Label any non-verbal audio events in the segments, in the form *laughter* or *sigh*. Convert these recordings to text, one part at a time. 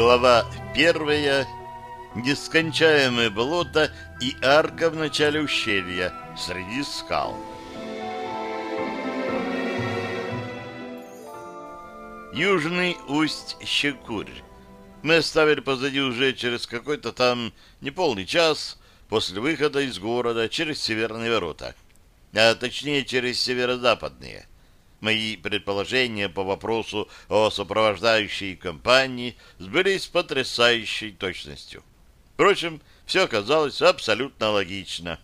Глава первая. Нескончаемое болото и арка в начале ущелья среди скал. Южный усть-Щекурь. Мы оставили позади уже через какой-то там неполный час после выхода из города через северные ворота, а точнее через северо-западные. Мои предположения по вопросу о сопровождающей компании сбылись с потрясающей точностью. Впрочем, все оказалось абсолютно логично.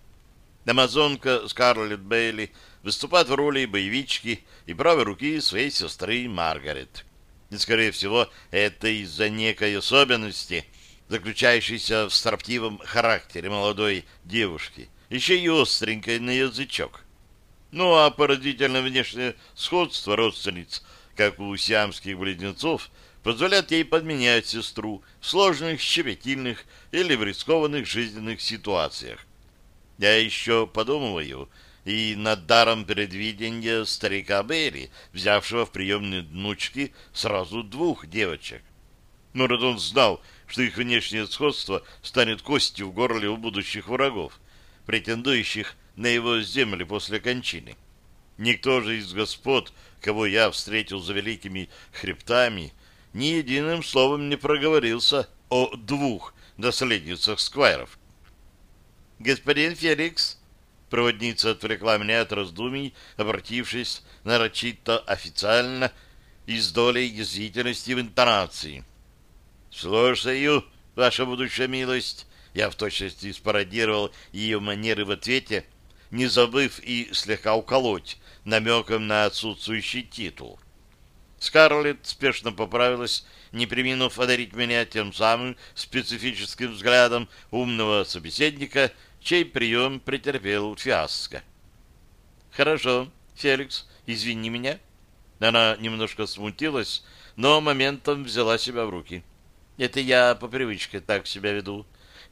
Амазонка Скарлетт Бейли выступает в роли боевички и правой руки своей сестры Маргарет. И, скорее всего, это из-за некой особенности, заключающейся в строптивом характере молодой девушки, еще и остренькой на язычок. Ну, а поразительное внешнее сходство родственниц, как у сиамских близнецов, позволяет ей подменять сестру в сложных, щепетильных или в рискованных жизненных ситуациях. Я еще подумываю и над даром предвидения старика Берри, взявшего в приемные внучки сразу двух девочек. Но Родон знал, что их внешнее сходство станет костью в горле у будущих врагов, претендующих на его земли после кончины. Никто же из господ, кого я встретил за великими хребтами, ни единым словом не проговорился о двух наследницах сквайров. «Господин Феликс», — проводница отвлекла меня от раздумий, обратившись нарочито официально и с долей язвительности в интонации. «Слушаю, ваша будущая милость», — я в точности спародировал ее манеры в ответе — не забыв и слегка уколоть намеком на отсутствующий титул. Скарлетт спешно поправилась, не приминув одарить меня тем самым специфическим взглядом умного собеседника, чей прием претерпел фиаско. «Хорошо, Феликс, извини меня». Она немножко смутилась, но моментом взяла себя в руки. «Это я по привычке так себя веду.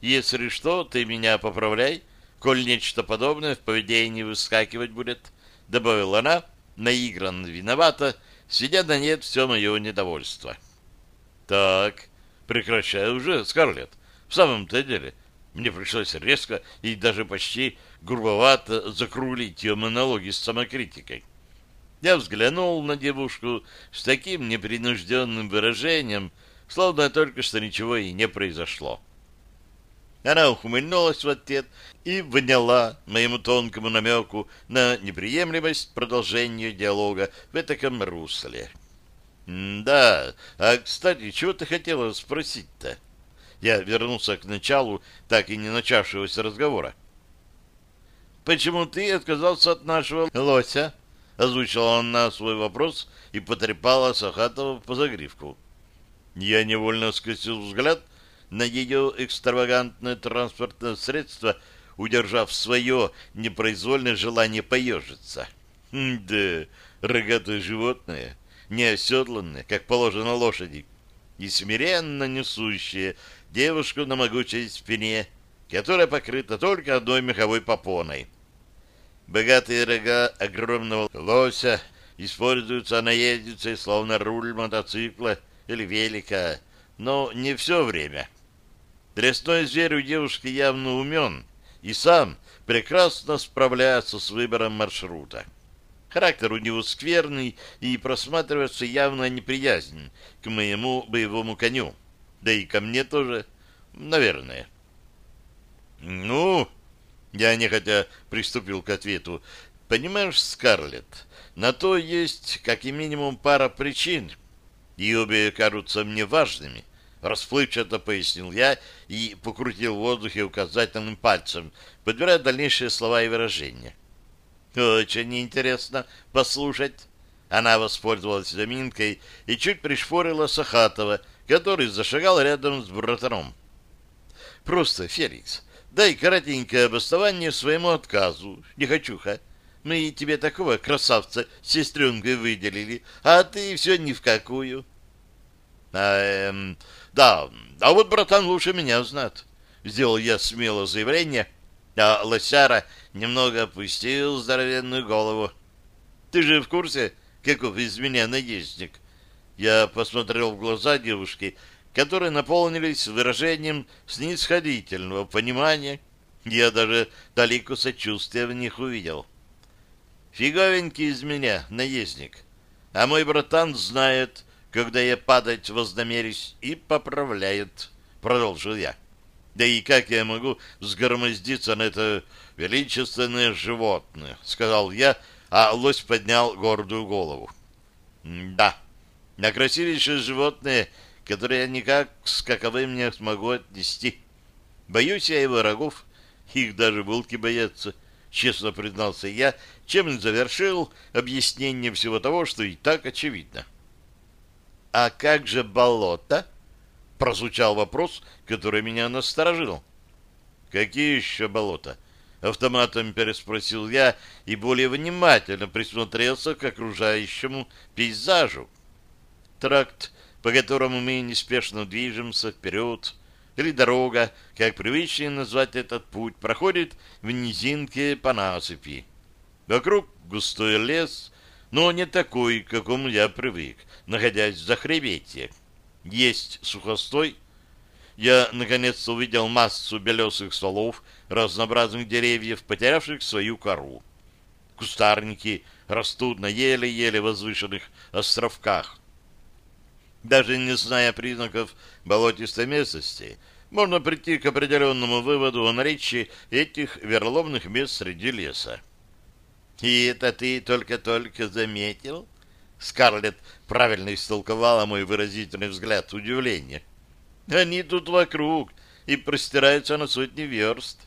Если что, ты меня поправляй, коль нечто подобное в поведении выскакивать будет, — добавила она, наигранно виновата, сведя на нет все мое недовольство. — Так, прекращай уже, Скарлетт. В самом-то деле, мне пришлось резко и даже почти грубовато закрулить ее монологи с самокритикой. Я взглянул на девушку с таким непринужденным выражением, словно только что ничего и не произошло. Она ухмыльнулась в ответ и вняла моему тонкому намеку на неприемлемость продолжения диалога в этом русле. «Да, а, кстати, чего ты хотела спросить-то?» Я вернулся к началу так и не начавшегося разговора. «Почему ты отказался от нашего лося?» Озвучила она свой вопрос и потрепала Сахатова по загривку. Я невольно скосил взгляд — на ее экстравагантное транспортное средство, удержав свое непроизвольное желание поежиться. Хм, да, рогатое животное, неоседланное, как положено лошади, и смиренно несущее девушку на могучей спине, которая покрыта только одной меховой попоной. Богатые рога огромного лося используются наездницей, словно руль мотоцикла или велика, но не все время. Лесной зверь у девушки явно умен и сам прекрасно справляется с выбором маршрута. Характер у него скверный и просматривается явно неприязнь к моему боевому коню. Да и ко мне тоже, наверное. Ну, я нехотя приступил к ответу. Понимаешь, Скарлетт, на то есть как и минимум пара причин, и обе кажутся мне важными — Расплывчато пояснил я и покрутил в воздухе указательным пальцем, подбирая дальнейшие слова и выражения. «Очень интересно послушать». Она воспользовалась заминкой и чуть пришпорила Сахатова, который зашагал рядом с братаном. «Просто, Феликс, дай коротенькое обоснование своему отказу. Не хочу, ха. Мы тебе такого красавца с сестренкой выделили, а ты все ни в какую». А, эм, да, а вот братан лучше меня знает. Сделал я смело заявление, а лосяра немного опустил здоровенную голову. Ты же в курсе, каков из меня наездник? Я посмотрел в глаза девушки, которые наполнились выражением снисходительного понимания. Я даже далеко сочувствия в них увидел. Фиговенький из меня наездник, а мой братан знает, когда я падать вознамерюсь, и поправляет, — продолжил я. Да и как я могу сгромоздиться на это величественное животное, — сказал я, а лось поднял гордую голову. — Да, на красивейшее животное, которое я никак с каковым не смогу отнести. Боюсь я его рогов, их даже волки боятся, — честно признался я, чем завершил объяснение всего того, что и так очевидно. — А как же болото? — прозвучал вопрос, который меня насторожил. «Какие еще болота?» Автоматом переспросил я и более внимательно присмотрелся к окружающему пейзажу. Тракт, по которому мы неспешно движемся вперед, или дорога, как привычнее назвать этот путь, проходит в низинке по насыпи. Вокруг густой лес, но не такой, к какому я привык, находясь в захребетье. Есть сухостой, я наконец-то увидел массу белесых стволов разнообразных деревьев, потерявших свою кору. Кустарники растут на еле-еле возвышенных островках. Даже не зная признаков болотистой местности, можно прийти к определенному выводу о наличии этих верломных мест среди леса. «И это ты только-только заметил?» Скарлетт правильно истолковала мой выразительный взгляд удивления. Они тут вокруг и простираются на сотни верст.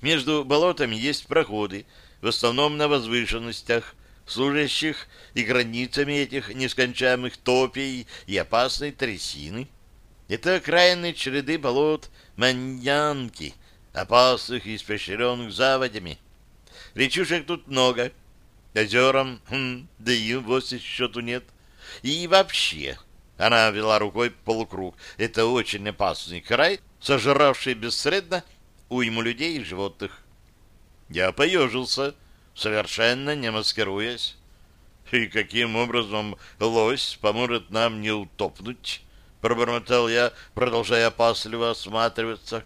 Между болотами есть проходы, в основном на возвышенностях, служащих и границами этих нескончаемых топий и опасной трясины. Это окраины череды болот Маньянки, опасных и испещренных заводями. Речушек тут много. Озером, хм, да и вовсе счету нет. И вообще, она вела рукой полукруг. Это очень опасный край, сожравший бессредно уйму людей и животных. Я поежился, совершенно не маскируясь. И каким образом лось поможет нам не утопнуть? Пробормотал я, продолжая опасливо осматриваться.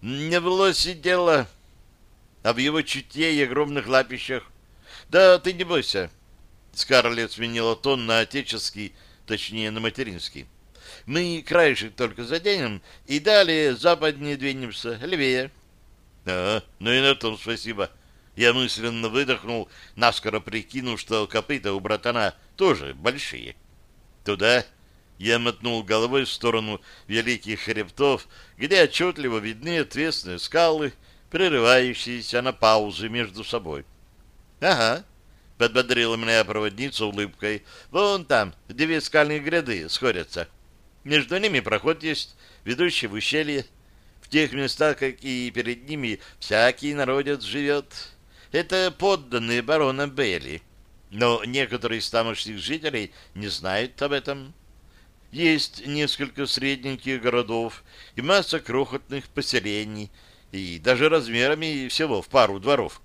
Не в лосе дело, а в его чутье и огромных лапищах. Да ты не бойся, Скарлетт сменила тон на отеческий, точнее на материнский. Мы краешек только заденем и далее западнее двинемся, левее. А, ну и на том спасибо. Я мысленно выдохнул, наскоро прикинув, что копыта у братана тоже большие. Туда я мотнул головой в сторону великих хребтов, где отчетливо видны отвесные скалы, прерывающиеся на паузы между собой. — Ага, подбодрила меня проводница улыбкой. Вон там две скальные гряды сходятся. Между ними проход есть, ведущий в ущелье. В тех местах, как и перед ними, всякий народец живет. Это подданные барона Белли. Но некоторые из тамошних жителей не знают об этом. Есть несколько средненьких городов и масса крохотных поселений, и даже размерами всего в пару дворов,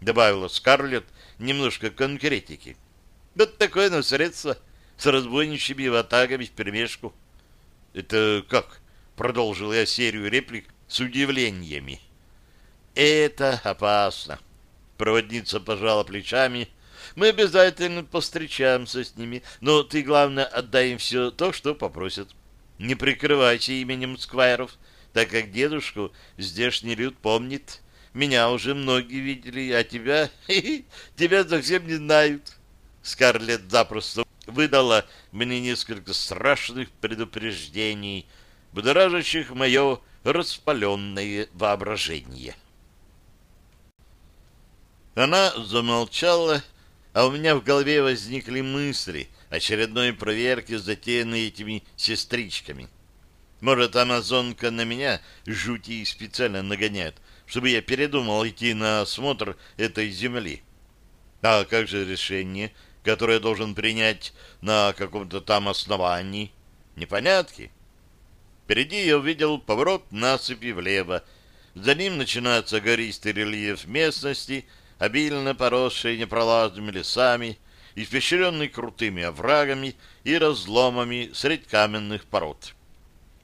добавила Скарлетт, немножко конкретики. Вот такое на средство с разбойничьими ватагами вперемешку. — Это как? — продолжил я серию реплик с удивлениями. — Это опасно. Проводница пожала плечами. Мы обязательно повстречаемся с ними, но ты, главное, отдай им все то, что попросят. Не прикрывайся именем сквайров, так как дедушку здешний люд помнит меня уже многие видели, а тебя... *laughs* тебя совсем не знают. Скарлетт запросто выдала мне несколько страшных предупреждений, будоражащих мое распаленное воображение. Она замолчала, а у меня в голове возникли мысли очередной проверки, затеянной этими сестричками. Может, амазонка на меня жути специально нагоняет, чтобы я передумал идти на осмотр этой земли. А как же решение, которое должен принять на каком-то там основании? Непонятки. Впереди я увидел поворот насыпи влево. За ним начинается гористый рельеф местности, обильно поросший непролазными лесами, испещренный крутыми оврагами и разломами средь каменных пород.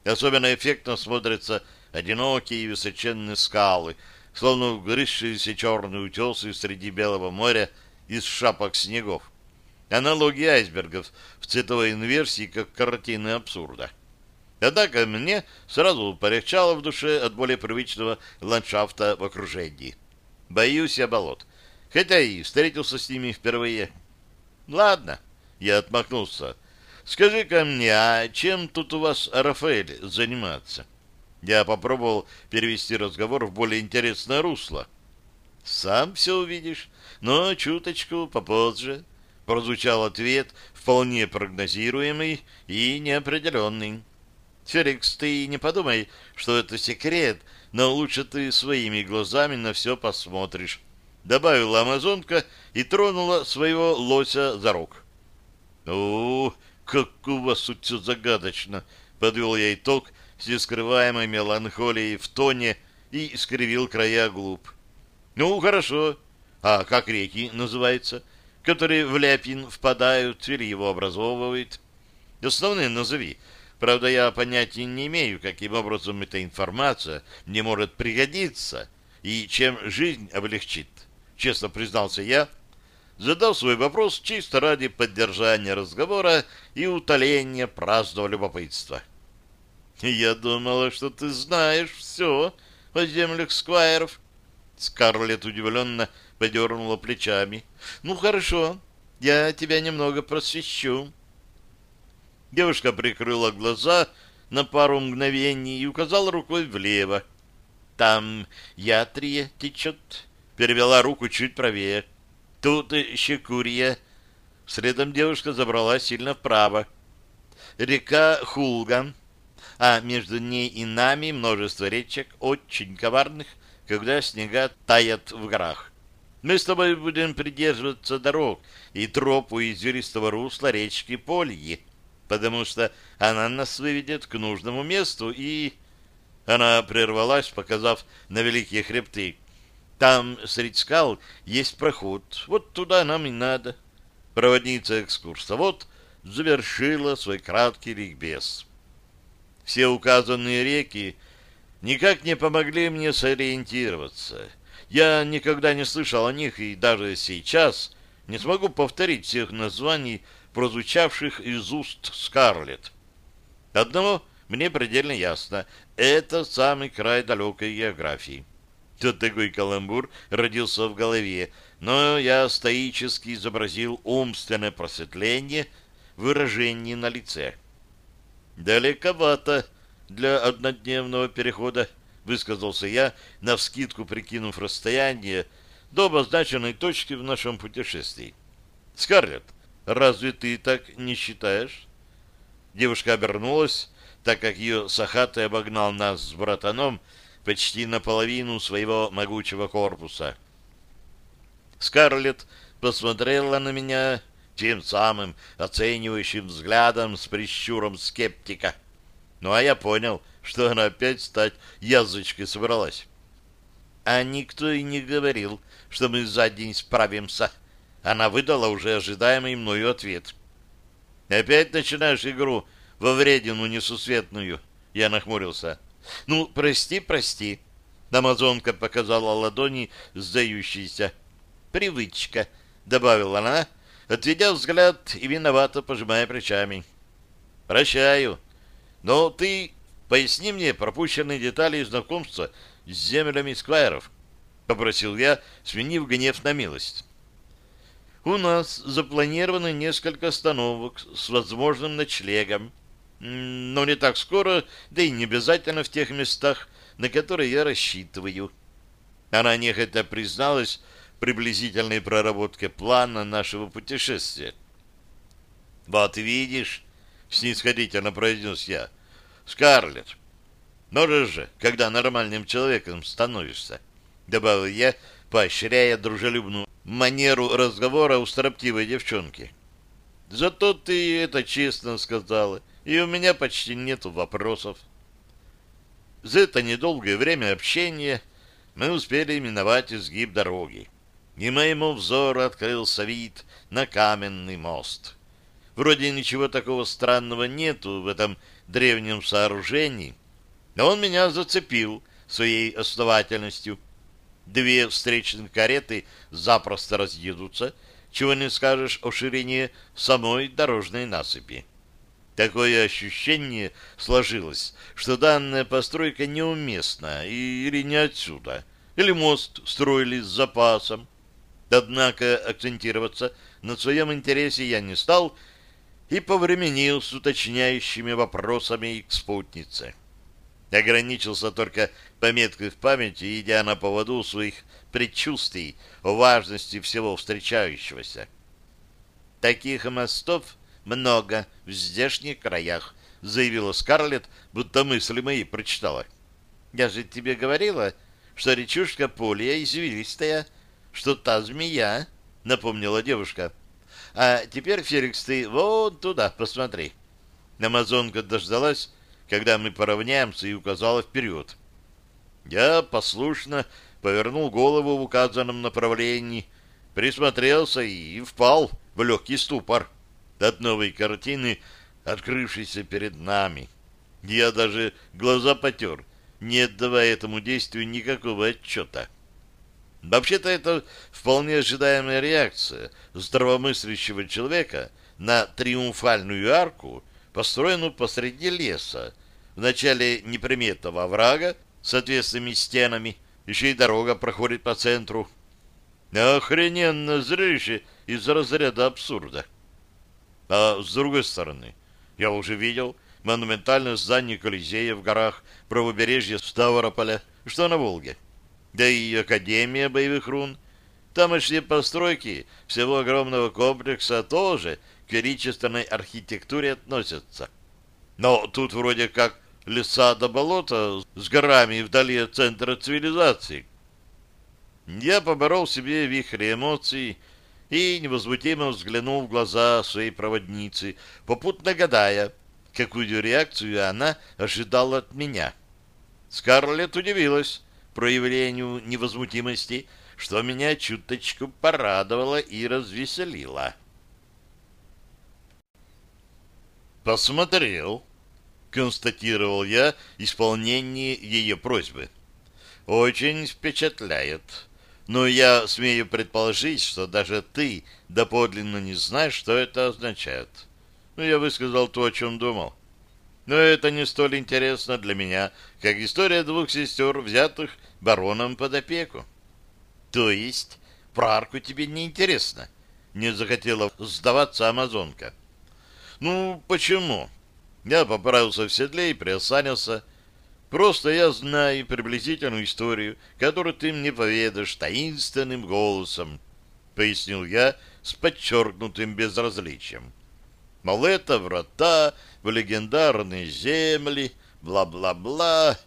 Особенно эффектно смотрятся одинокие и высоченные скалы, словно вгрызшиеся черные утесы среди белого моря из шапок снегов. Аналогии айсбергов в цветовой инверсии, как картины абсурда. Однако мне сразу полегчало в душе от более привычного ландшафта в окружении. Боюсь я болот, хотя и встретился с ними впервые. Ладно, я отмахнулся. Скажи-ка мне, а чем тут у вас Рафаэль занимается? Я попробовал перевести разговор в более интересное русло. Сам все увидишь, но чуточку попозже. Прозвучал ответ, вполне прогнозируемый и неопределенный. Феликс, ты не подумай, что это секрет, но лучше ты своими глазами на все посмотришь. Добавила амазонка и тронула своего лося за рог. — О, как у вас тут все загадочно! — подвел я итог с нескрываемой меланхолией в тоне и скривил края глуп. — Ну, хорошо. А как реки называются, которые в Ляпин впадают или его образовывают? Основные назови. Правда, я понятия не имею, каким образом эта информация мне может пригодиться и чем жизнь облегчит. Честно признался я, — задал свой вопрос чисто ради поддержания разговора и утоления праздного любопытства. «Я думала, что ты знаешь все о землях Сквайров». Скарлетт удивленно подернула плечами. «Ну, хорошо, я тебя немного просвещу». Девушка прикрыла глаза на пару мгновений и указала рукой влево. «Там Ятрия течет», — перевела руку чуть правее. Тут Щекурья. Следом девушка забралась сильно вправо. Река Хулган, а между ней и нами множество речек, очень коварных, когда снега таят в горах. Мы с тобой будем придерживаться дорог и тропу извилистого русла речки Польи, потому что она нас выведет к нужному месту и... Она прервалась, показав на великие хребты. Там, среди скал, есть проход. Вот туда нам и надо. Проводница экскурсовод завершила свой краткий ликбез. Все указанные реки никак не помогли мне сориентироваться. Я никогда не слышал о них и даже сейчас не смогу повторить всех названий, прозвучавших из уст Скарлетт. Одного мне предельно ясно — это самый край далекой географии. Тут такой каламбур родился в голове, но я стоически изобразил умственное просветление выражение на лице. «Далековато для однодневного перехода», — высказался я, навскидку прикинув расстояние до обозначенной точки в нашем путешествии. «Скарлетт, разве ты так не считаешь?» Девушка обернулась, так как ее сахатый обогнал нас с братаном, — почти наполовину своего могучего корпуса. Скарлетт посмотрела на меня тем самым оценивающим взглядом с прищуром скептика. Ну, а я понял, что она опять стать язычкой собралась. А никто и не говорил, что мы за день справимся. Она выдала уже ожидаемый мною ответ. «Опять начинаешь игру во вредину несусветную?» Я нахмурился. Ну, прости, прости. Амазонка показала ладони, сдающиеся. Привычка, добавила она, отведя взгляд и виновато пожимая плечами. Прощаю. Но ты поясни мне пропущенные детали знакомства с землями сквайров, попросил я, сменив гнев на милость. У нас запланировано несколько остановок с возможным ночлегом но не так скоро, да и не обязательно в тех местах, на которые я рассчитываю. Она нехотя призналась приблизительной проработке плана нашего путешествия. «Вот видишь», — снисходительно произнес я, — «Скарлетт, можешь же, когда нормальным человеком становишься», — добавил я, поощряя дружелюбную манеру разговора у строптивой девчонки. «Зато ты это честно сказала» и у меня почти нету вопросов. За это недолгое время общения мы успели миновать изгиб дороги. и моему взору открылся вид на каменный мост. Вроде ничего такого странного нету в этом древнем сооружении, но он меня зацепил своей основательностью. Две встречных кареты запросто разъедутся, чего не скажешь о ширине самой дорожной насыпи. Такое ощущение сложилось, что данная постройка неуместна или не отсюда, или мост строили с запасом. Однако акцентироваться на своем интересе я не стал и повременил с уточняющими вопросами к спутнице. Ограничился только пометкой в памяти, идя на поводу своих предчувствий о важности всего встречающегося. Таких мостов много в здешних краях, заявила Скарлетт, будто мысли мои прочитала. Я же тебе говорила, что речушка Полия извилистая, что та змея, напомнила девушка. А теперь, Феликс, ты вон туда посмотри. Амазонка дождалась, когда мы поравняемся, и указала вперед. Я послушно повернул голову в указанном направлении, присмотрелся и впал в легкий ступор от новой картины, открывшейся перед нами. Я даже глаза потер, не отдавая этому действию никакого отчета. Вообще-то это вполне ожидаемая реакция здравомыслящего человека на триумфальную арку, построенную посреди леса, в начале неприметного оврага с ответственными стенами, еще и дорога проходит по центру. Охрененно зрелище из разряда абсурда. А с другой стороны, я уже видел монументальное здание Колизея в горах правобережья Ставрополя, что на Волге. Да и Академия боевых рун. Тамошние постройки всего огромного комплекса тоже к величественной архитектуре относятся. Но тут вроде как леса до болота с горами вдали от центра цивилизации. Я поборол себе вихри эмоций и невозмутимо взглянул в глаза своей проводницы, попутно гадая, какую реакцию она ожидала от меня. Скарлетт удивилась проявлению невозмутимости, что меня чуточку порадовало и развеселило. «Посмотрел», — констатировал я исполнение ее просьбы. «Очень впечатляет но я смею предположить, что даже ты доподлинно не знаешь, что это означает. Ну, я высказал то, о чем думал. Но это не столь интересно для меня, как история двух сестер, взятых бароном под опеку. То есть про арку тебе не интересно? Не захотела сдаваться амазонка. Ну, почему? Я поправился в седле и приосанился, Просто я знаю приблизительную историю, которую ты мне поведаешь таинственным голосом, — пояснил я с подчеркнутым безразличием. Мол, это врата в легендарные земли, бла-бла-бла,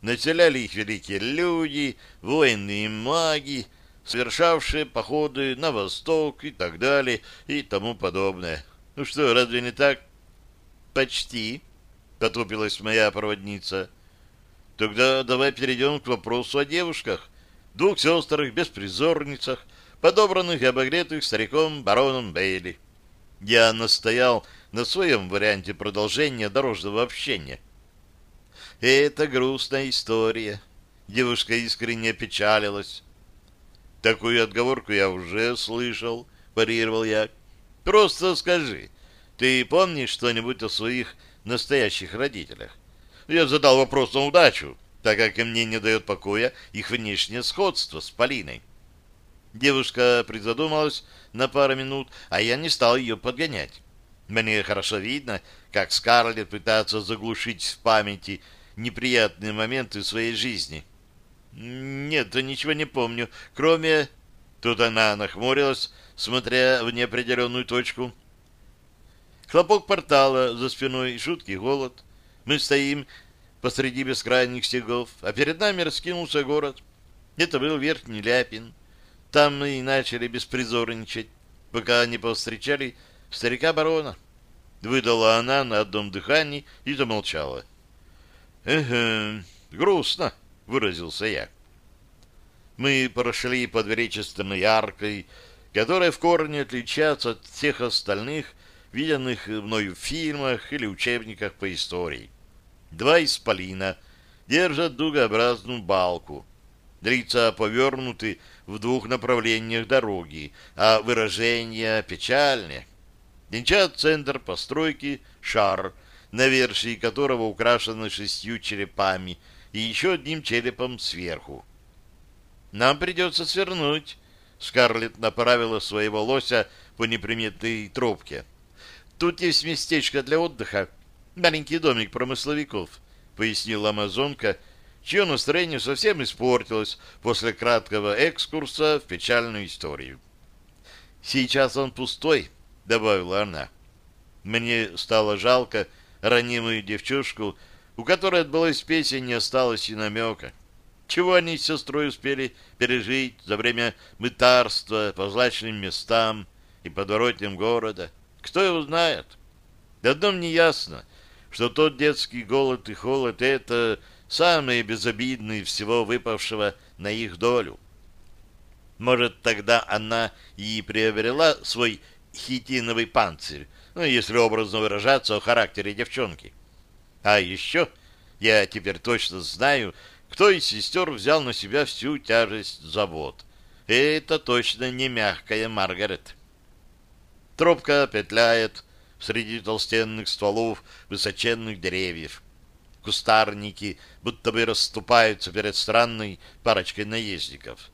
населяли их великие люди, воины и маги, совершавшие походы на восток и так далее и тому подобное. Ну что, разве не так? — Почти, — потупилась моя проводница. — Тогда давай перейдем к вопросу о девушках, двух сестрах-беспризорницах, подобранных и обогретых стариком бароном Бейли. Я настоял на своем варианте продолжения дорожного общения. Это грустная история. Девушка искренне печалилась. Такую отговорку я уже слышал, парировал я. Просто скажи, ты помнишь что-нибудь о своих настоящих родителях? Я задал вопрос на удачу, так как мне не дает покоя их внешнее сходство с Полиной. Девушка призадумалась на пару минут, а я не стал ее подгонять. Мне хорошо видно, как Скарлетт пытается заглушить в памяти неприятные моменты своей жизни. Нет, ничего не помню, кроме... Тут она нахмурилась, смотря в неопределенную точку. Хлопок портала за спиной, шутки, голод. Мы стоим посреди бескрайних снегов, а перед нами раскинулся город. Это был Верхний Ляпин. Там мы и начали беспризорничать, пока не повстречали старика-барона. Выдала она на одном дыхании и замолчала. — Ага, грустно, — выразился я. Мы прошли под величественной аркой, которая в корне отличается от всех остальных, виденных мною в фильмах или учебниках по истории. Два исполина держат дугообразную балку. Лица повернуты в двух направлениях дороги, а выражения печальные. Венчат центр постройки шар, навершие которого украшено шестью черепами и еще одним черепом сверху. «Нам придется свернуть», — Скарлетт направила своего лося по неприметной тропке. «Тут есть местечко для отдыха, маленький домик промысловиков», — пояснила амазонка, чье настроение совсем испортилось после краткого экскурса в печальную историю. «Сейчас он пустой», — добавила она. Мне стало жалко ранимую девчушку, у которой от былой спеси не осталось и намека. Чего они с сестрой успели пережить за время мытарства по злачным местам и подворотням города? Кто его знает? Одно мне ясно, что тот детский голод и холод — это самые безобидные всего выпавшего на их долю. Может, тогда она и приобрела свой хитиновый панцирь, ну, если образно выражаться о характере девчонки. А еще я теперь точно знаю, кто из сестер взял на себя всю тяжесть забот. Это точно не мягкая Маргарет. Тропка петляет среди толстенных стволов высоченных деревьев. Кустарники будто бы расступаются перед странной парочкой наездников.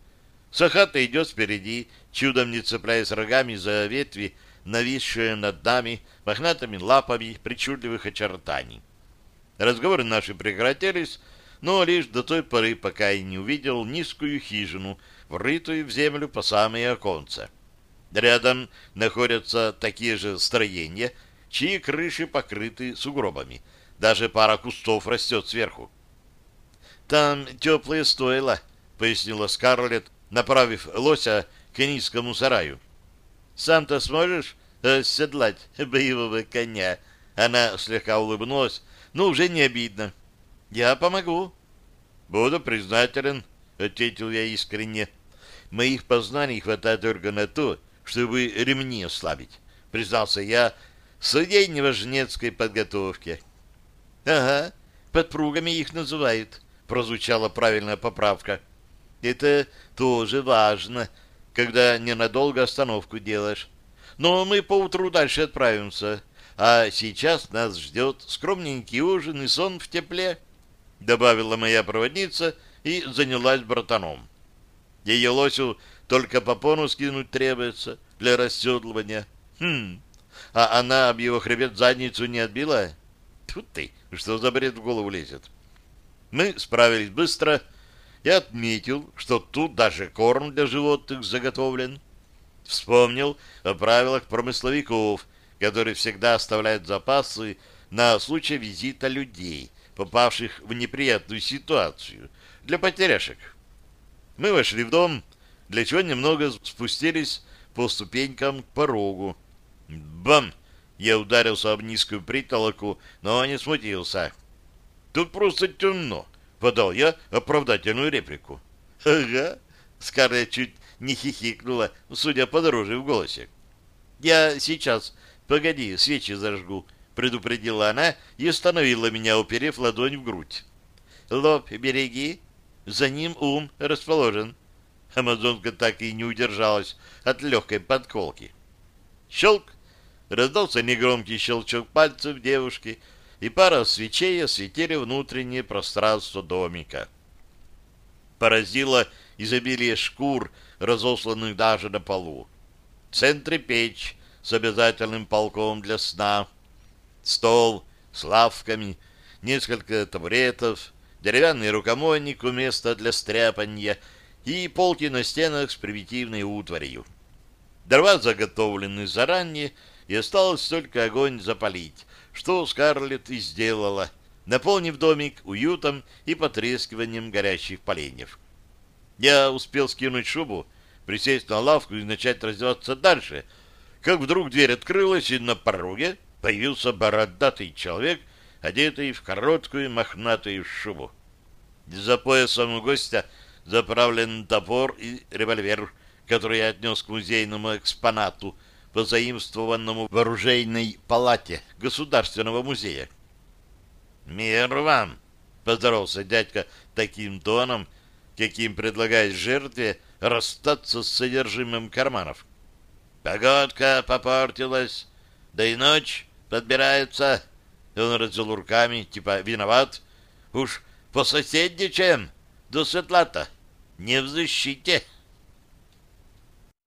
Сахата идет впереди, чудом не цепляясь рогами за ветви, нависшие над нами мохнатыми лапами причудливых очертаний. Разговоры наши прекратились, но лишь до той поры, пока я не увидел низкую хижину, врытую в землю по самые оконца. Рядом находятся такие же строения, чьи крыши покрыты сугробами. Даже пара кустов растет сверху. «Там теплые стойла», — пояснила Скарлетт, направив лося к низкому сараю. «Сам-то сможешь оседлать боевого коня?» Она слегка улыбнулась, но уже не обидно. «Я помогу». «Буду признателен», — ответил я искренне. «Моих познаний хватает только на то, чтобы ремни ослабить», — признался я в своей неважнецкой подготовке. «Ага, подпругами их называют», — прозвучала правильная поправка. «Это тоже важно, когда ненадолго остановку делаешь. Но мы поутру дальше отправимся, а сейчас нас ждет скромненький ужин и сон в тепле» добавила моя проводница и занялась братаном. Ее лосю только попону скинуть требуется для расседлывания. Хм, а она об его хребет задницу не отбила? Тут ты, что за бред в голову лезет? Мы справились быстро. Я отметил, что тут даже корм для животных заготовлен. Вспомнил о правилах промысловиков, которые всегда оставляют запасы на случай визита людей, попавших в неприятную ситуацию, для потеряшек. Мы вошли в дом, для чего немного спустились по ступенькам к порогу. Бам! Я ударился об низкую притолоку, но не смутился. Тут просто темно, подал я оправдательную реплику. Ага, Скарлетт чуть не хихикнула, судя по дороже в голосе. Я сейчас, погоди, свечи зажгу, предупредила она и остановила меня, уперев ладонь в грудь. «Лоб береги, за ним ум расположен». Амазонка так и не удержалась от легкой подколки. Щелк! Раздался негромкий щелчок пальцев девушки, и пара свечей осветили внутреннее пространство домика. Поразило изобилие шкур, разосланных даже на полу. В центре печь с обязательным полком для сна — стол с лавками, несколько табуретов, деревянный рукомойник у места для стряпанья и полки на стенах с примитивной утварью. Дрова заготовлены заранее, и осталось только огонь запалить, что Скарлетт и сделала, наполнив домик уютом и потрескиванием горящих поленьев. Я успел скинуть шубу, присесть на лавку и начать раздеваться дальше, как вдруг дверь открылась, и на пороге появился бородатый человек, одетый в короткую мохнатую шубу. За поясом у гостя заправлен топор и револьвер, который я отнес к музейному экспонату, позаимствованному в оружейной палате Государственного музея. «Мир вам!» — поздоровался дядька таким тоном, каким предлагает жертве расстаться с содержимым карманов. «Погодка попортилась, да и ночь подбирается». Он развел руками, типа «виноват». «Уж пососедничаем, до светла-то, не в защите».